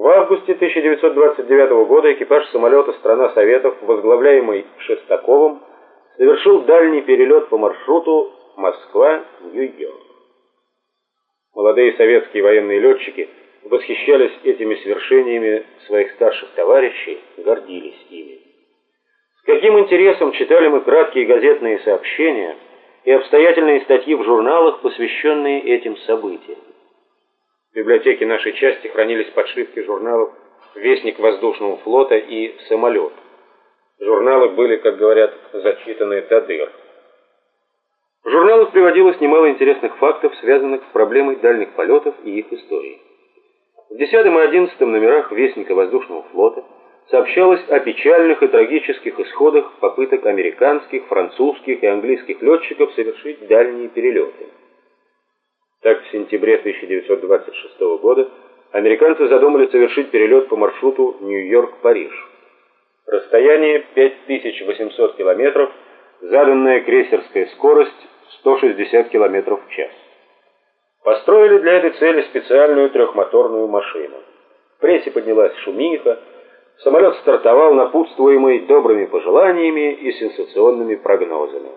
В августе 1929 года экипаж самолета «Страна Советов», возглавляемый Шестаковым, совершил дальний перелет по маршруту Москва-Нью-Йорк. Молодые советские военные летчики восхищались этими свершениями своих старших товарищей, гордились ими. С каким интересом читали мы краткие газетные сообщения и обстоятельные статьи в журналах, посвященные этим событиям. В библиотеке нашей части хранились подшивки журналов «Вестник воздушного флота» и «Самолет». Журналы были, как говорят, зачитаны до дыр. В журналах приводилось немало интересных фактов, связанных с проблемой дальних полетов и их историей. В 10 и 11 номерах Вестника воздушного флота сообщалось о печальных и трагических исходах попыток американских, французских и английских летчиков совершить дальние перелеты. Так, в сентябре 1926 года американцы задумали совершить перелет по маршруту Нью-Йорк-Париж. Расстояние 5800 километров, заданная крейсерская скорость 160 километров в час. Построили для этой цели специальную трехмоторную машину. В прессе поднялась шумиха, самолет стартовал напутствуемый добрыми пожеланиями и сенсационными прогнозами.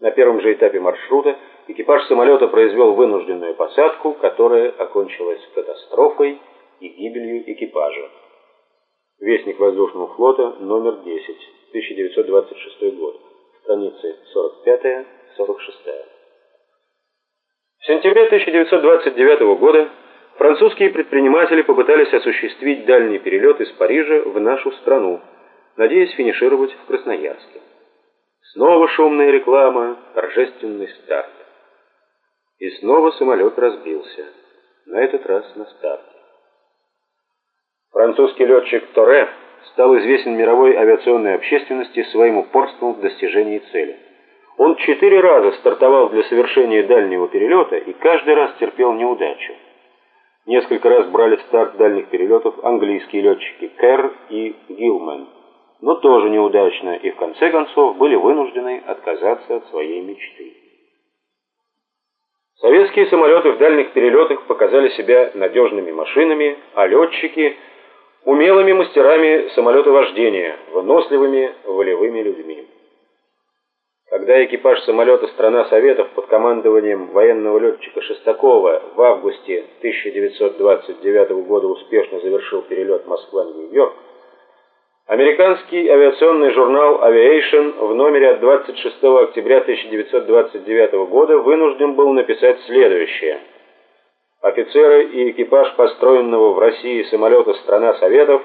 На первом же этапе маршрута экипаж самолета произвел вынужденную посадку, которая окончилась катастрофой и гибелью экипажа. Вестник воздушного флота, номер 10, 1926 год, страницы 45-46. В сентябре 1929 года французские предприниматели попытались осуществить дальний перелет из Парижа в нашу страну, надеясь финишировать в Красноярске. Снова шумная реклама, торжественный старт. И снова самолет разбился, на этот раз на старте. Французский летчик Торе стал известен мировой авиационной общественности своим упорством в достижении цели. Он четыре раза стартовал для совершения дальнего перелета и каждый раз терпел неудачу. Несколько раз брали старт дальних перелетов английские летчики Керр и Гилман но тоже неудачно и в конце концов были вынуждены отказаться от своей мечты. Советские самолеты в дальних перелетах показали себя надежными машинами, а летчики – умелыми мастерами самолетовождения, выносливыми волевыми людьми. Когда экипаж самолета «Страна Советов» под командованием военного летчика Шестакова в августе 1929 года успешно завершил перелет Москва-Нью-Йорк, Американский авиационный журнал Aviation в номере от 26 октября 1929 года вынужден был написать следующее. Офицеры и экипаж построенного в России самолета «Страна Советов»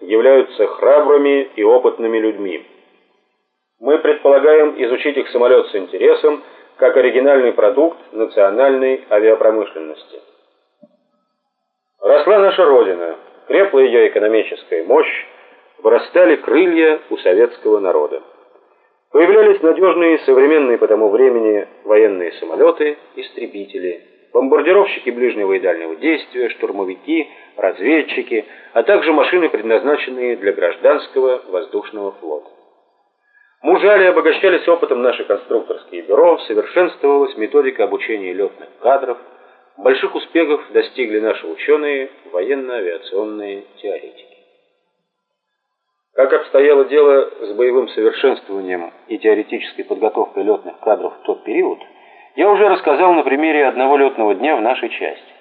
являются храбрыми и опытными людьми. Мы предполагаем изучить их самолет с интересом, как оригинальный продукт национальной авиапромышленности. Росла наша Родина, крепла ее экономическая мощь, вырастали крылья у советского народа. Появлялись надежные современные по тому времени военные самолеты, истребители, бомбардировщики ближнего и дальнего действия, штурмовики, разведчики, а также машины, предназначенные для гражданского воздушного флота. Мужали обогащались опытом наши конструкторские бюро, совершенствовалась методика обучения летных кадров, больших успехов достигли наши ученые, военно-авиационные теоретики. Как обстояло дело с боевым совершенствованием и теоретической подготовкой летных кадров в тот период, я уже рассказал на примере одного летного дня в нашей части.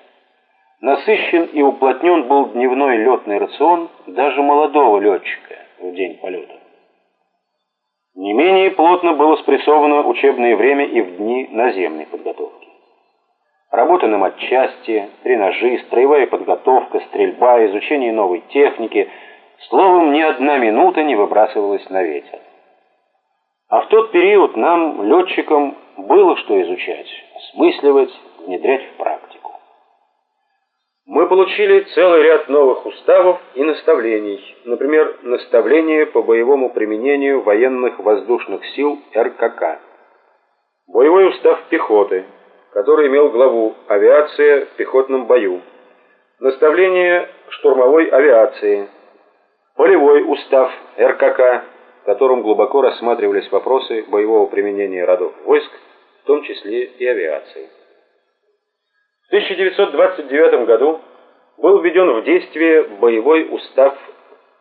Насыщен и уплотнен был дневной летный рацион даже молодого летчика в день полета. Не менее плотно было спрессовано учебное время и в дни наземной подготовки. Работа на матчасти, тренажи, строевая подготовка, стрельба, изучение новой техники – Словом, ни одна минута не выбрасывалась на ветер. А в тот период нам, летчикам, было что изучать, осмысливать, внедрять в практику. Мы получили целый ряд новых уставов и наставлений, например, наставление по боевому применению военных воздушных сил РКК, боевой устав пехоты, который имел главу «Авиация в пехотном бою», наставление штурмовой авиации, Полевой устав РКК, в котором глубоко рассматривались вопросы боевого применения родов войск, в том числе и авиации. В 1929 году был введен в действие боевой устав